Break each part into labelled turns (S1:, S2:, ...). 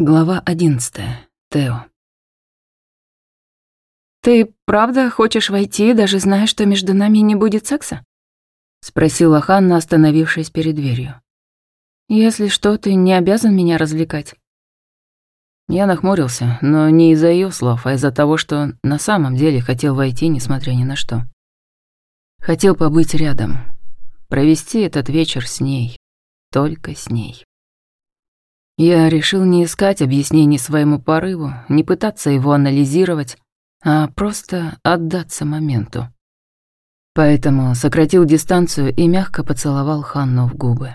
S1: Глава одиннадцатая. Тео.
S2: «Ты правда хочешь войти, даже зная, что между нами не будет секса?»
S1: — спросила Ханна, остановившись перед дверью.
S2: «Если что, ты не обязан меня развлекать».
S1: Я нахмурился, но не из-за ее слов, а из-за того, что на самом деле хотел войти, несмотря ни на что. Хотел побыть рядом, провести этот вечер с ней, только с ней. Я решил не искать объяснений своему порыву, не пытаться его анализировать, а просто отдаться моменту. Поэтому сократил дистанцию и мягко поцеловал Ханну в губы.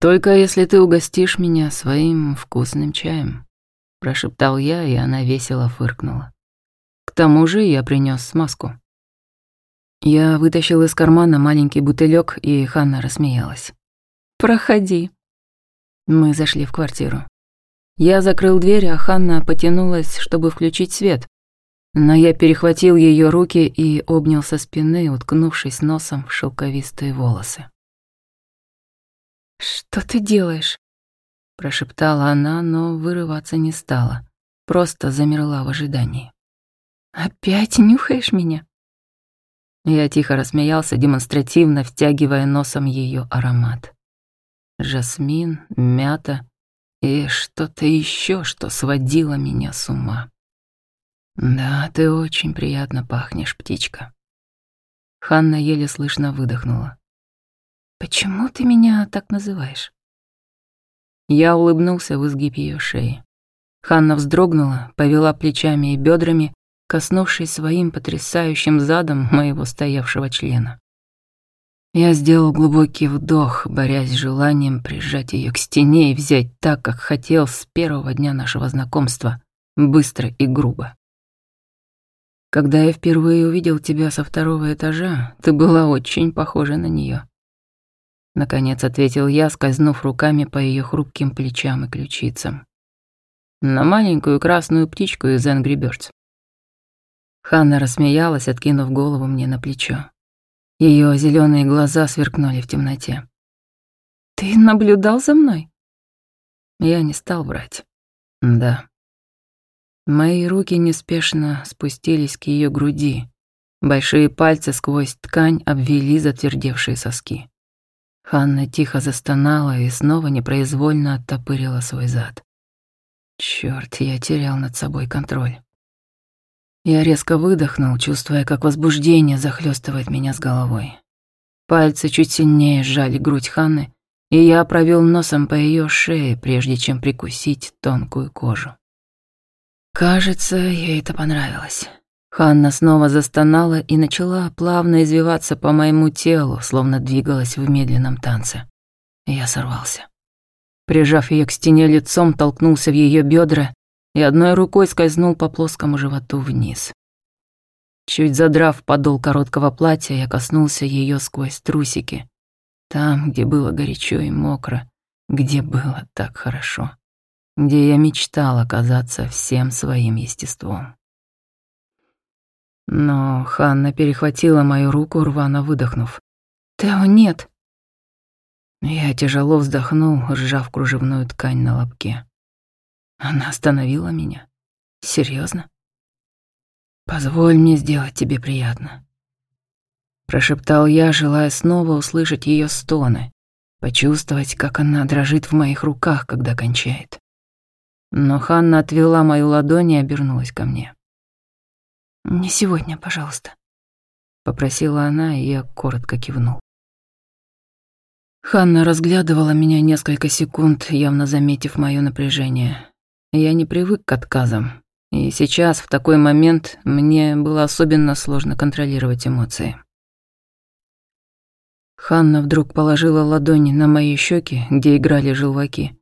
S1: «Только если ты угостишь меня своим вкусным чаем», — прошептал я, и она весело фыркнула. «К тому же я принёс смазку». Я вытащил из кармана маленький бутылек, и Ханна рассмеялась.
S2: «Проходи»,
S1: мы зашли в квартиру. Я закрыл дверь, а Ханна потянулась, чтобы включить свет. Но я перехватил ее руки и обнял со спины, уткнувшись носом в шелковистые волосы.
S2: «Что ты делаешь?»
S1: Прошептала она, но вырываться не стала. Просто замерла в ожидании.
S2: «Опять нюхаешь меня?»
S1: Я тихо рассмеялся, демонстративно втягивая носом ее аромат жасмин, мята и что-то еще, что сводило меня с ума. «Да, ты очень приятно пахнешь, птичка». Ханна еле слышно выдохнула.
S2: «Почему ты меня так называешь?»
S1: Я улыбнулся в изгиб ее шеи. Ханна вздрогнула, повела плечами и бедрами, коснувшись своим потрясающим задом моего стоявшего члена. Я сделал глубокий вдох, борясь с желанием прижать ее к стене и взять так, как хотел с первого дня нашего знакомства, быстро и грубо. Когда я впервые увидел тебя со второго этажа, ты была очень похожа на нее. Наконец ответил я, скользнув руками по ее хрупким плечам и ключицам. На маленькую красную птичку из Angry Birds. Ханна рассмеялась, откинув голову мне на плечо. Ее зеленые глаза сверкнули в темноте.
S2: «Ты наблюдал за мной?»
S1: Я не стал врать. Да. Мои руки неспешно спустились к ее груди. Большие пальцы сквозь ткань обвели затвердевшие соски. Ханна тихо застонала и снова непроизвольно оттопырила свой зад. Черт, я терял над собой контроль. Я резко выдохнул, чувствуя, как возбуждение захлестывает меня с головой. Пальцы чуть сильнее сжали грудь Ханны, и я провел носом по ее шее, прежде чем прикусить тонкую кожу. Кажется, ей это понравилось. Ханна снова застонала и начала плавно извиваться по моему телу, словно двигалась в медленном танце. Я сорвался. Прижав ее к стене лицом, толкнулся в ее бедра и одной рукой скользнул по плоскому животу вниз. Чуть задрав подол короткого платья, я коснулся ее сквозь трусики. Там, где было горячо и мокро, где было так хорошо, где я мечтал оказаться всем своим естеством. Но Ханна перехватила мою руку, рвано выдохнув.
S2: «Тео, нет!»
S1: Я тяжело вздохнул, сжав кружевную ткань на лобке. Она остановила меня. Серьезно? Позволь мне сделать тебе приятно. Прошептал я, желая снова услышать ее стоны, почувствовать, как она дрожит в моих руках, когда кончает. Но Ханна отвела мою ладонь и обернулась ко мне.
S2: «Не сегодня, пожалуйста», —
S1: попросила она, и я коротко кивнул. Ханна разглядывала меня несколько секунд, явно заметив моё напряжение. Я не привык к отказам, и сейчас, в такой момент, мне было особенно сложно контролировать эмоции. Ханна вдруг положила ладони на мои щеки, где играли желваки.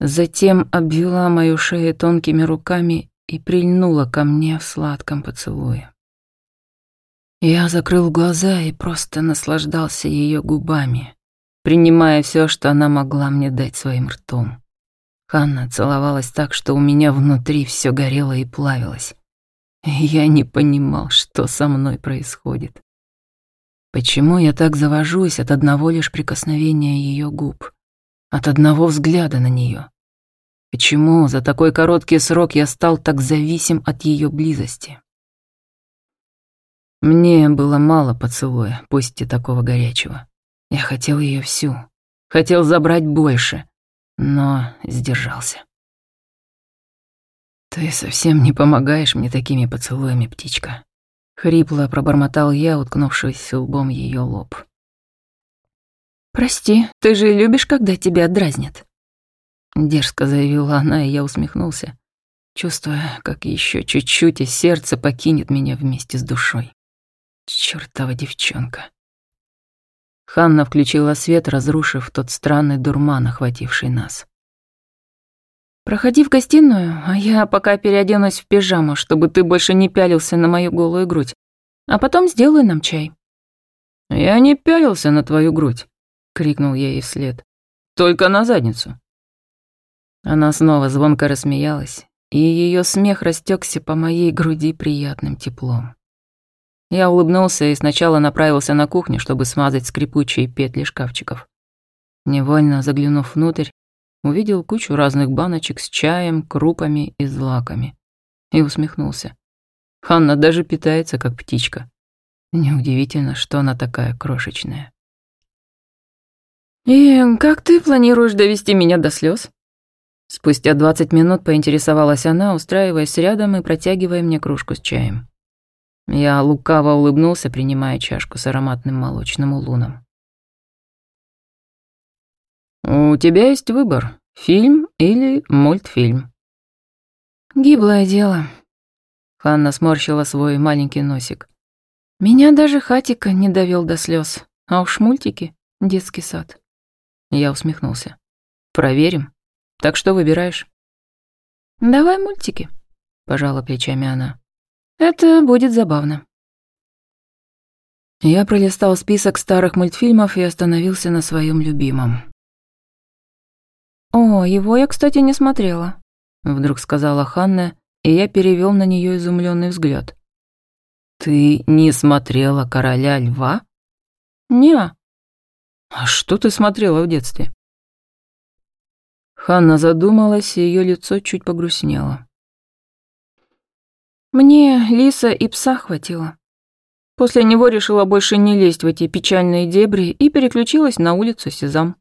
S1: Затем обвела мою шею тонкими руками и прильнула ко мне в сладком поцелуе. Я закрыл глаза и просто наслаждался ее губами, принимая все, что она могла мне дать своим ртом. Ханна целовалась так, что у меня внутри все горело и плавилось. я не понимал, что со мной происходит. Почему я так завожусь от одного лишь прикосновения ее губ, от одного взгляда на нее? Почему за такой короткий срок я стал так зависим от ее близости? Мне было мало поцелуя, пусть и такого горячего. Я хотел ее всю, хотел забрать больше, но сдержался. «Ты совсем не помогаешь мне такими поцелуями, птичка», — хрипло пробормотал я, уткнувшись лбом ее лоб.
S2: «Прости, ты же любишь, когда тебя дразнят?»
S1: Дерзко заявила она, и я усмехнулся, чувствуя, как еще чуть-чуть и сердце покинет меня вместе с душой. Чёртова девчонка. Ханна включила свет, разрушив тот странный дурман, охвативший нас.
S2: «Проходи в гостиную, а я пока переоденусь в пижаму, чтобы ты больше не пялился на мою голую грудь. А потом сделай нам чай».
S1: «Я не пялился на твою грудь», — крикнул я ей вслед. «Только на задницу». Она снова звонко рассмеялась, и ее смех растекся по моей груди приятным теплом. Я улыбнулся и сначала направился на кухню, чтобы смазать скрипучие петли шкафчиков. Невольно заглянув внутрь, увидел кучу разных баночек с чаем, крупами и злаками. И усмехнулся. Ханна даже питается, как птичка. Неудивительно, что она такая крошечная.
S2: «И как ты планируешь довести меня до слез?
S1: Спустя двадцать минут поинтересовалась она, устраиваясь рядом и протягивая мне кружку с чаем. Я лукаво улыбнулся, принимая чашку с ароматным молочным улуном. «У тебя есть выбор, фильм или мультфильм?»
S2: «Гиблое дело».
S1: Ханна сморщила свой маленький носик.
S2: «Меня даже хатика не довел до слез, а уж мультики — детский сад».
S1: Я усмехнулся. «Проверим. Так что выбираешь?»
S2: «Давай мультики», —
S1: пожала плечами она.
S2: Это будет забавно.
S1: Я пролистал список старых мультфильмов и остановился на своем любимом.
S2: «О, его я, кстати, не смотрела», —
S1: вдруг сказала Ханна, и я перевел на нее изумленный взгляд. «Ты не смотрела «Короля льва»?»
S2: «Не».
S1: «А что ты смотрела в детстве?» Ханна задумалась, и ее лицо чуть погрустнело.
S2: Мне лиса и пса хватило. После него решила больше не лезть в эти печальные дебри и переключилась на улицу Сезам.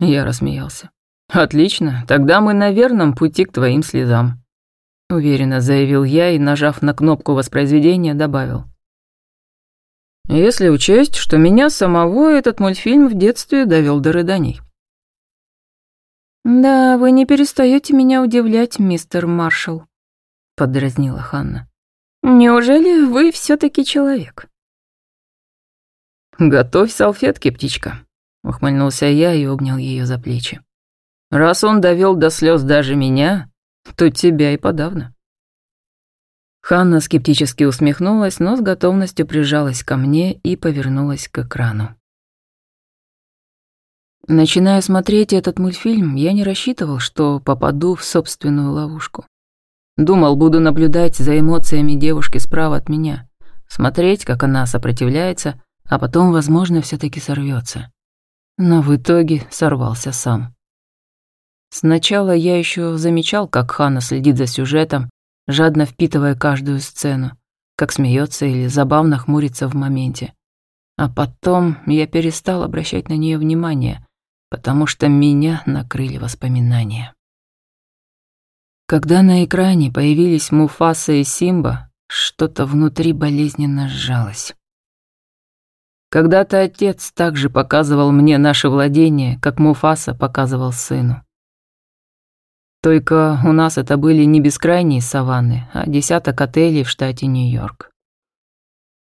S1: Я рассмеялся. «Отлично, тогда мы на верном пути к твоим слезам», — уверенно заявил я и, нажав на кнопку воспроизведения, добавил. «Если учесть, что меня самого этот мультфильм в детстве довел до рыданий».
S2: «Да, вы не перестаете меня удивлять, мистер Маршалл»,
S1: подразнила Ханна.
S2: Неужели вы все таки человек?
S1: Готовь салфетки, птичка, ухмыльнулся я и обнял ее за плечи. Раз он довел до слез даже меня, то тебя и подавно. Ханна скептически усмехнулась, но с готовностью прижалась ко мне и повернулась к экрану. Начиная смотреть этот мультфильм, я не рассчитывал, что попаду в собственную ловушку. Думал, буду наблюдать за эмоциями девушки справа от меня, смотреть, как она сопротивляется, а потом, возможно, все таки сорвется. Но в итоге сорвался сам. Сначала я еще замечал, как Хана следит за сюжетом, жадно впитывая каждую сцену, как смеется или забавно хмурится в моменте. А потом я перестал обращать на нее внимание, потому что меня накрыли воспоминания. Когда на экране появились Муфаса и Симба, что-то внутри болезненно сжалось. Когда-то отец также показывал мне наше владение, как Муфаса показывал сыну. Только у нас это были не бескрайние саванны, а десяток отелей в штате Нью-Йорк.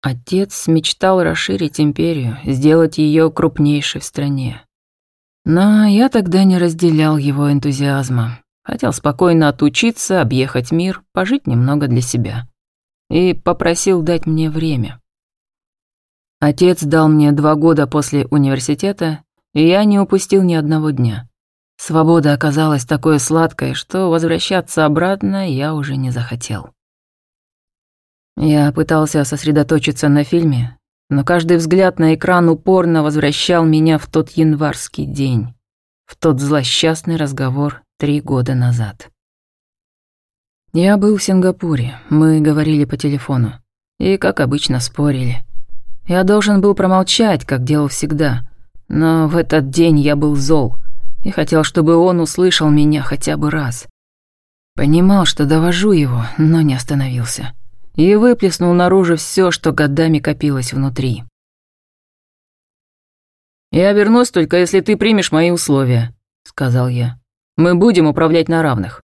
S1: Отец мечтал расширить империю, сделать ее крупнейшей в стране. Но я тогда не разделял его энтузиазма. Хотел спокойно отучиться, объехать мир, пожить немного для себя. И попросил дать мне время. Отец дал мне два года после университета, и я не упустил ни одного дня. Свобода оказалась такой сладкой, что возвращаться обратно я уже не захотел. Я пытался сосредоточиться на фильме, но каждый взгляд на экран упорно возвращал меня в тот январский день в тот злосчастный разговор три года назад. Я был в Сингапуре, мы говорили по телефону. И, как обычно, спорили. Я должен был промолчать, как делал всегда. Но в этот день я был зол и хотел, чтобы он услышал меня хотя бы раз. Понимал, что довожу его, но не остановился. И выплеснул наружу все, что годами копилось внутри. «Я вернусь только, если ты примешь мои условия», — сказал я. «Мы будем управлять на равных».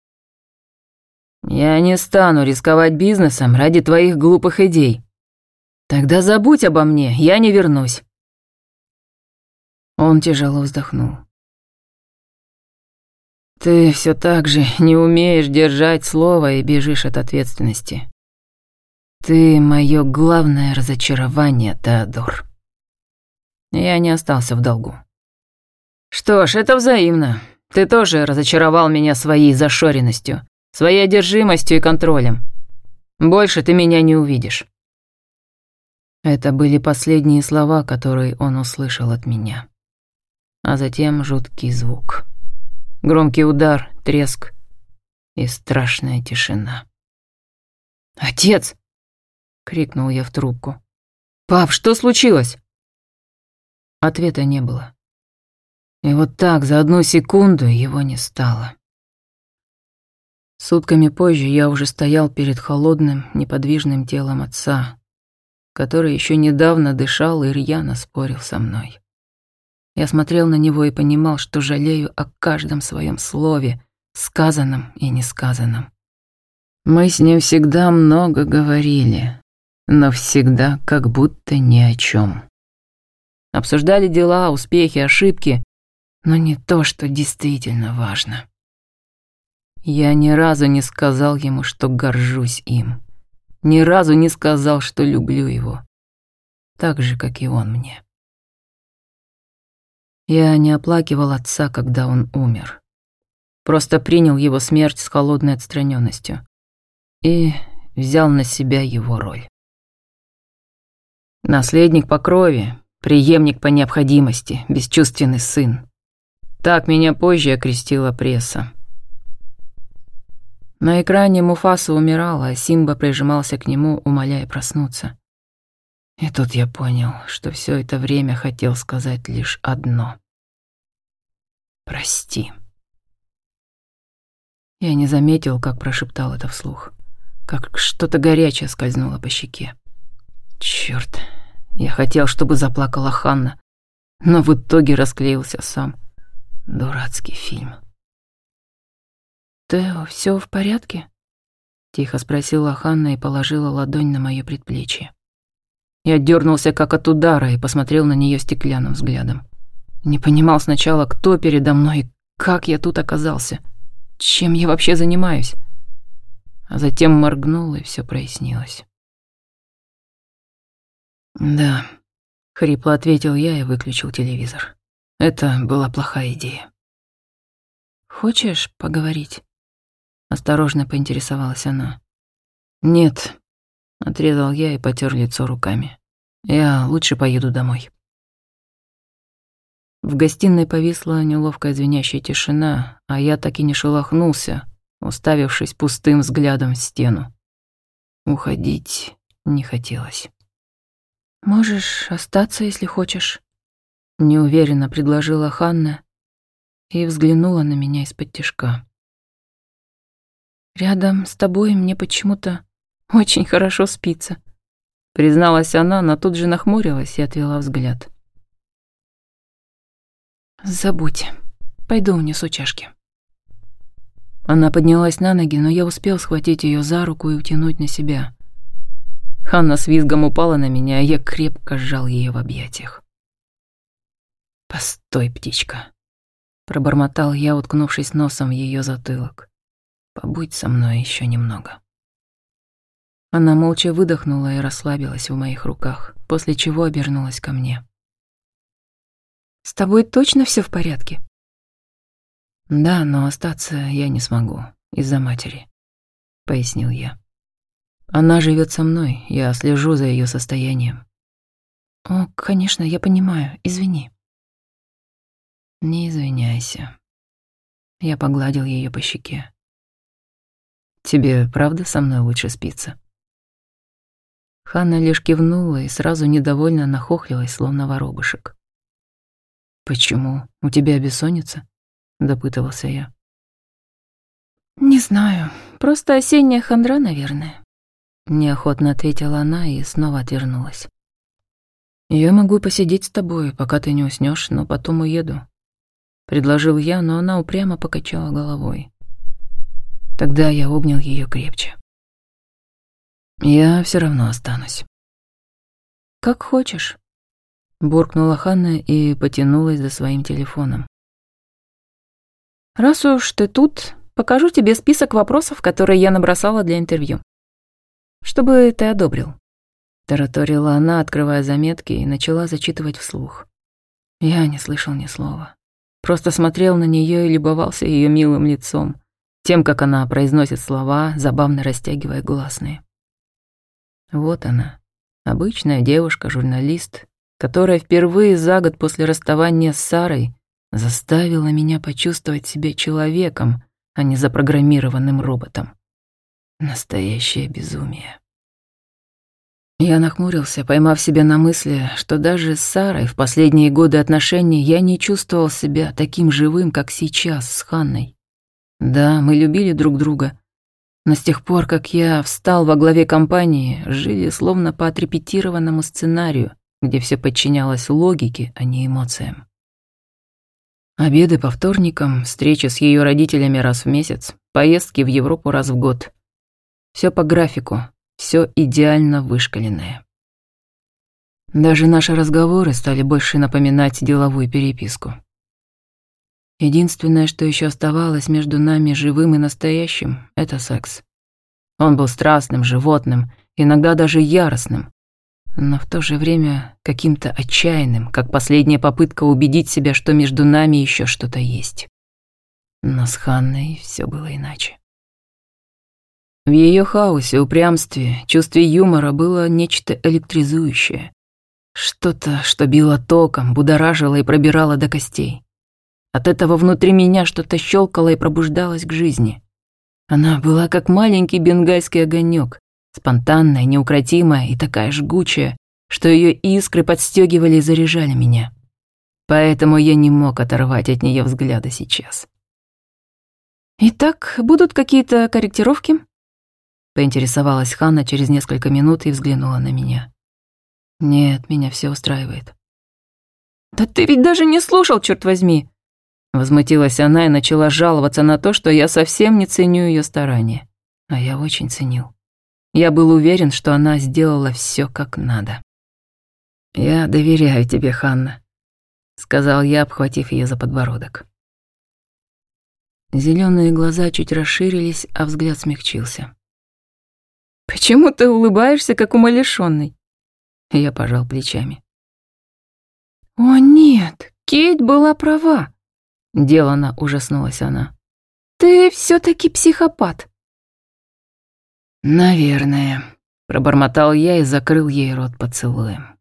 S1: Я не стану рисковать бизнесом ради твоих глупых идей. Тогда забудь обо мне, я не вернусь. Он тяжело вздохнул. Ты все так же не умеешь держать слово и бежишь от ответственности. Ты мое главное разочарование, Теодор. Я не остался в долгу. Что ж, это взаимно. Ты тоже разочаровал меня своей зашоренностью своей одержимостью и контролем. Больше ты меня не увидишь». Это были последние слова, которые он услышал от меня. А затем жуткий звук. Громкий удар, треск и страшная тишина. «Отец!» — крикнул я в трубку. «Пап, что случилось?» Ответа не было. И вот так за одну секунду его не стало. Сутками позже я уже стоял перед холодным, неподвижным телом отца, который еще недавно дышал и рьяно спорил со мной. Я смотрел на него и понимал, что жалею о каждом своем слове, сказанном и несказанном. Мы с ним всегда много говорили, но всегда как будто ни о чем. Обсуждали дела, успехи, ошибки, но не то, что действительно важно. Я ни разу не сказал ему, что горжусь им. Ни разу не сказал, что люблю его. Так же, как и он мне. Я не оплакивал отца, когда он умер. Просто принял его смерть с холодной отстраненностью и взял на себя его роль. Наследник по крови, преемник по необходимости, бесчувственный сын. Так меня позже окрестила пресса. На экране Муфаса умирала, а Симба прижимался к нему, умоляя проснуться. И тут я понял, что все это время хотел сказать лишь одно. «Прости». Я не заметил, как прошептал это вслух, как что-то горячее скользнуло по щеке. Черт, я хотел, чтобы заплакала Ханна, но в итоге расклеился сам. Дурацкий фильм. «Тео, все в порядке?» Тихо спросила Ханна и положила ладонь на моё предплечье. Я дернулся как от удара и посмотрел на нее стеклянным взглядом. Не понимал сначала, кто передо мной и как я тут оказался. Чем я вообще занимаюсь? А затем моргнул, и все прояснилось. «Да», — хрипло ответил я и выключил телевизор. Это была плохая идея. «Хочешь поговорить?» Осторожно поинтересовалась она. «Нет», — отрезал я и потер лицо руками. «Я лучше поеду домой». В гостиной повисла неловкая звенящая тишина, а я так и не шелохнулся, уставившись пустым взглядом в стену. Уходить не хотелось. «Можешь остаться, если хочешь», — неуверенно предложила Ханна и взглянула на меня из-под тишка. «Рядом с тобой мне почему-то очень хорошо спится», призналась она, но тут же нахмурилась и отвела взгляд. «Забудь. Пойду унесу чашки». Она поднялась на ноги, но я успел схватить ее за руку и утянуть на себя. Ханна с визгом упала на меня, а я крепко сжал ее в объятиях. «Постой, птичка», — пробормотал я, уткнувшись носом в ее затылок. Побудь со мной еще немного. Она молча выдохнула и расслабилась в моих руках, после чего обернулась ко мне. «С тобой точно все в порядке?» «Да, но остаться я не смогу, из-за матери», — пояснил я. «Она живет со мной, я слежу за ее состоянием». «О, конечно, я понимаю, извини». Не извиняйся. Я погладил ее по щеке. Тебе правда со мной лучше спится? Ханна лишь кивнула и сразу недовольно нахохлилась, словно воробушек. «Почему? У тебя бессонница?» — допытывался я.
S2: «Не знаю. Просто осенняя хандра, наверное».
S1: Неохотно ответила она и снова отвернулась. «Я могу посидеть с тобой, пока ты не уснешь, но потом уеду», — предложил я, но она упрямо покачала головой. Тогда я обнял ее крепче. «Я все равно останусь».
S2: «Как хочешь», —
S1: буркнула Ханна и потянулась за своим телефоном.
S2: «Раз уж ты тут, покажу тебе список вопросов, которые я набросала для интервью чтобы ты одобрил».
S1: Тараторила она, открывая заметки, и начала зачитывать вслух. Я не слышал ни слова. Просто смотрел на нее и любовался ее милым лицом, тем, как она произносит слова, забавно растягивая гласные. Вот она, обычная девушка-журналист, которая впервые за год после расставания с Сарой заставила меня почувствовать себя человеком, а не запрограммированным роботом. Настоящее безумие. Я нахмурился, поймав себя на мысли, что даже с Сарой в последние годы отношений я не чувствовал себя таким живым, как сейчас с Ханной. Да, мы любили друг друга, но с тех пор, как я встал во главе компании, жили словно по отрепетированному сценарию, где все подчинялось логике, а не эмоциям. Обеды по вторникам, встречи с ее родителями раз в месяц, поездки в Европу раз в год — все по графику, все идеально вышкаленное. Даже наши разговоры стали больше напоминать деловую переписку. Единственное, что еще оставалось между нами живым и настоящим, это секс. Он был страстным, животным, иногда даже яростным, но в то же время каким-то отчаянным, как последняя попытка убедить себя, что между нами еще что-то есть. Но с Ханной все было иначе. В ее хаосе, упрямстве, чувстве юмора было нечто электризующее. Что-то, что било током, будоражило и пробирало до костей. От этого внутри меня что-то щелкало и пробуждалось к жизни. Она была как маленький бенгальский огонек, спонтанная, неукротимая и такая жгучая, что ее искры подстегивали и заряжали меня. Поэтому я не мог оторвать от нее взгляда сейчас.
S2: «Итак, будут какие-то корректировки?»
S1: Поинтересовалась Ханна через несколько минут и взглянула на меня. «Нет, меня все устраивает».
S2: «Да ты ведь даже не слушал, черт возьми!»
S1: Возмутилась она и начала жаловаться на то, что я совсем не ценю ее старания. А я очень ценил. Я был уверен, что она сделала все как надо. «Я доверяю тебе, Ханна», — сказал я, обхватив ее за подбородок. Зеленые глаза чуть расширились, а взгляд смягчился.
S2: Почему ты улыбаешься, как умалишённый?»
S1: Я пожал плечами.
S2: «О нет, Кейт была права», —
S1: делано ужаснулась она.
S2: «Ты все таки психопат».
S1: «Наверное», — пробормотал я и закрыл ей рот поцелуем.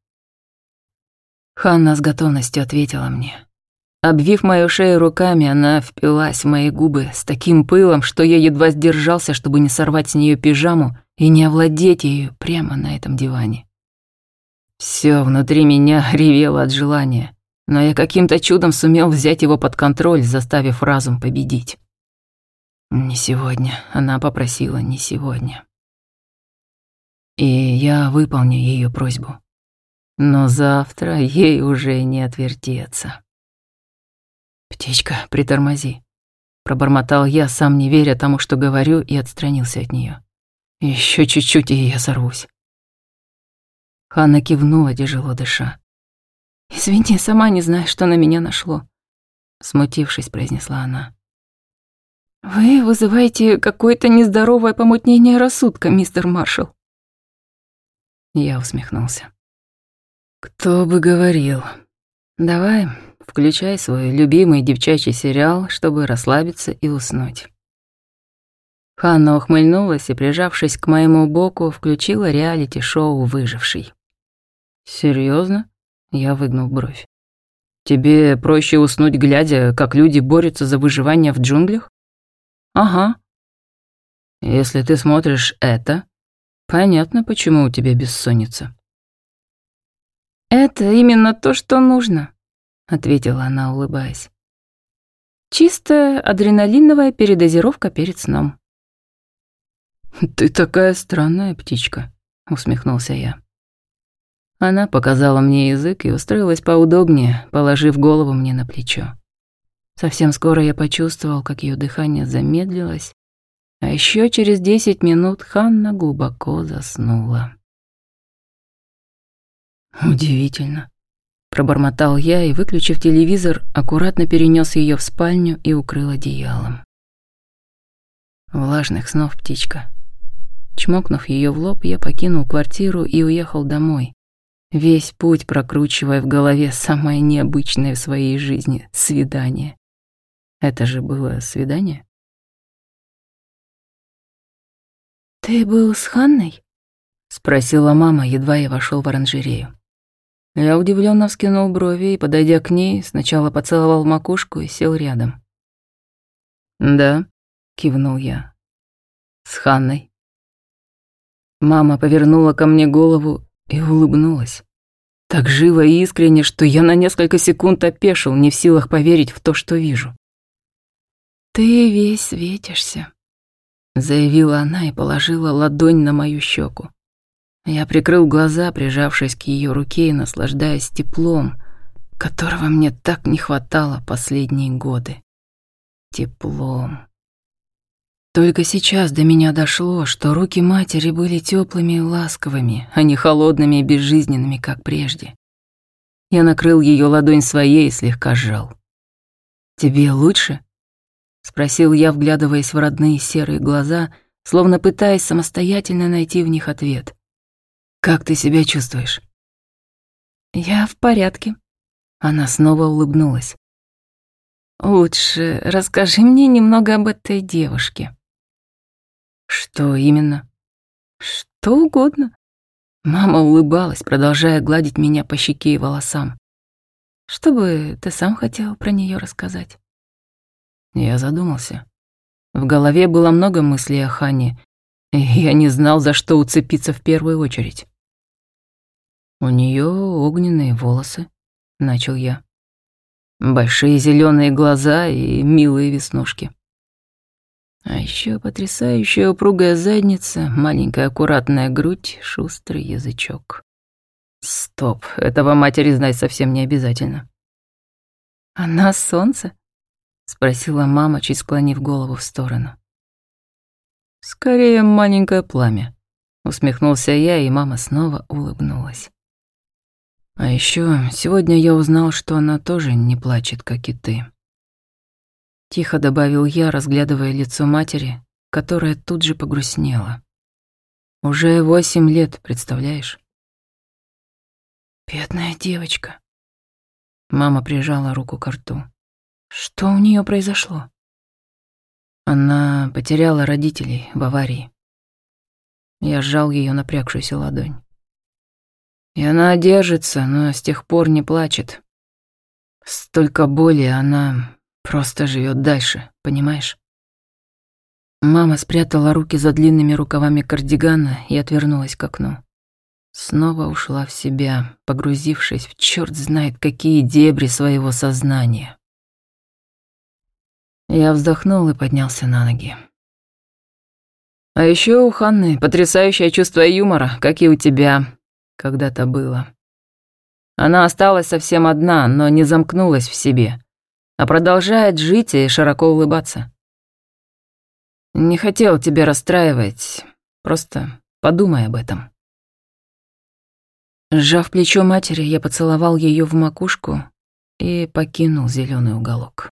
S1: Ханна с готовностью ответила мне. Обвив мою шею руками, она впилась в мои губы с таким пылом, что я едва сдержался, чтобы не сорвать с нее пижаму и не овладеть ею прямо на этом диване. Все внутри меня ревело от желания, но я каким-то чудом сумел взять его под контроль, заставив разум победить. Не сегодня, она попросила не сегодня. И я выполню ее просьбу. Но завтра ей уже не отвертеться. «Птичка, притормози», — пробормотал я, сам не веря тому, что говорю, и отстранился от нее. Еще чуть-чуть, и я сорвусь. Ханна кивнула, тяжело дыша.
S2: «Извини, сама не знаю, что на меня нашло», —
S1: смутившись, произнесла она.
S2: «Вы вызываете какое-то нездоровое помутнение рассудка, мистер Маршалл».
S1: Я усмехнулся. «Кто бы говорил. Давай, включай свой любимый девчачий сериал, чтобы расслабиться и уснуть». Ханна ухмыльнулась и, прижавшись к моему боку, включила реалити-шоу «Выживший». «Серьёзно?» — я выгнул бровь. Тебе проще уснуть, глядя, как люди борются за выживание в джунглях?
S2: Ага.
S1: Если ты смотришь это, понятно, почему у тебя бессонница.
S2: Это именно то, что нужно, ответила она, улыбаясь. Чистая адреналиновая передозировка перед сном.
S1: Ты такая странная птичка, усмехнулся я. Она показала мне язык и устроилась поудобнее, положив голову мне на плечо. Совсем скоро я почувствовал, как ее дыхание замедлилось, а еще через десять минут Ханна глубоко заснула. Удивительно. Пробормотал я и, выключив телевизор, аккуратно перенес ее в спальню и укрыл одеялом. Влажных снов птичка. Чмокнув ее в лоб, я покинул квартиру и уехал домой, Весь путь прокручивая в голове самое необычное в своей жизни — свидание. Это же было свидание?
S2: «Ты был с Ханной?»
S1: — спросила мама, едва я вошел в оранжерею. Я удивленно вскинул брови и, подойдя к ней, сначала поцеловал макушку и сел рядом. «Да», — кивнул я. «С Ханной». Мама повернула ко мне голову и улыбнулась. Так живо и искренне, что я на несколько секунд опешил, не в силах поверить в то, что вижу.
S2: «Ты весь светишься», — заявила она и положила ладонь на мою щеку.
S1: Я прикрыл глаза, прижавшись к ее руке и наслаждаясь теплом, которого мне так не хватало последние годы. Теплом. Только сейчас до меня дошло, что руки матери были теплыми и ласковыми, а не холодными и безжизненными, как прежде. Я накрыл ее ладонь своей и слегка сжал. «Тебе лучше?» — спросил я, вглядываясь в родные серые глаза, словно пытаясь самостоятельно найти в них ответ. «Как ты себя чувствуешь?»
S2: «Я в порядке».
S1: Она снова улыбнулась.
S2: «Лучше расскажи мне немного об этой девушке».
S1: Что именно?
S2: Что угодно.
S1: Мама улыбалась, продолжая гладить меня по щеке и волосам.
S2: Что бы ты сам хотел про нее рассказать?
S1: Я задумался. В голове было много мыслей о Хане, и я не знал, за что уцепиться в первую очередь. У нее огненные волосы, начал я. Большие зеленые глаза и милые веснушки. А еще потрясающая упругая задница, маленькая аккуратная грудь, шустрый язычок. Стоп, этого матери знать совсем не обязательно.
S2: «Она солнце?» — спросила мама, чуть склонив голову в сторону.
S1: «Скорее маленькое пламя», — усмехнулся я, и мама снова улыбнулась. А еще сегодня я узнал, что она тоже не плачет, как и ты. Тихо добавил я, разглядывая лицо матери, которая тут же погрустнела. Уже восемь лет, представляешь?
S2: Бедная девочка.
S1: Мама прижала руку к рту.
S2: Что у нее произошло?
S1: Она потеряла родителей в аварии. Я сжал ее напрягшуюся ладонь. И она держится, но с тех пор не плачет. Столько боли она Просто живет дальше, понимаешь? Мама спрятала руки за длинными рукавами кардигана и отвернулась к окну. Снова ушла в себя, погрузившись в черт знает какие дебри своего сознания. Я вздохнул и поднялся на ноги. А еще у Ханны потрясающее чувство юмора, как и у тебя когда-то было. Она осталась совсем одна, но не замкнулась в себе а продолжает жить и широко улыбаться. Не хотел тебя расстраивать, просто подумай об этом. Сжав плечо матери, я поцеловал ее в макушку и покинул зеленый уголок.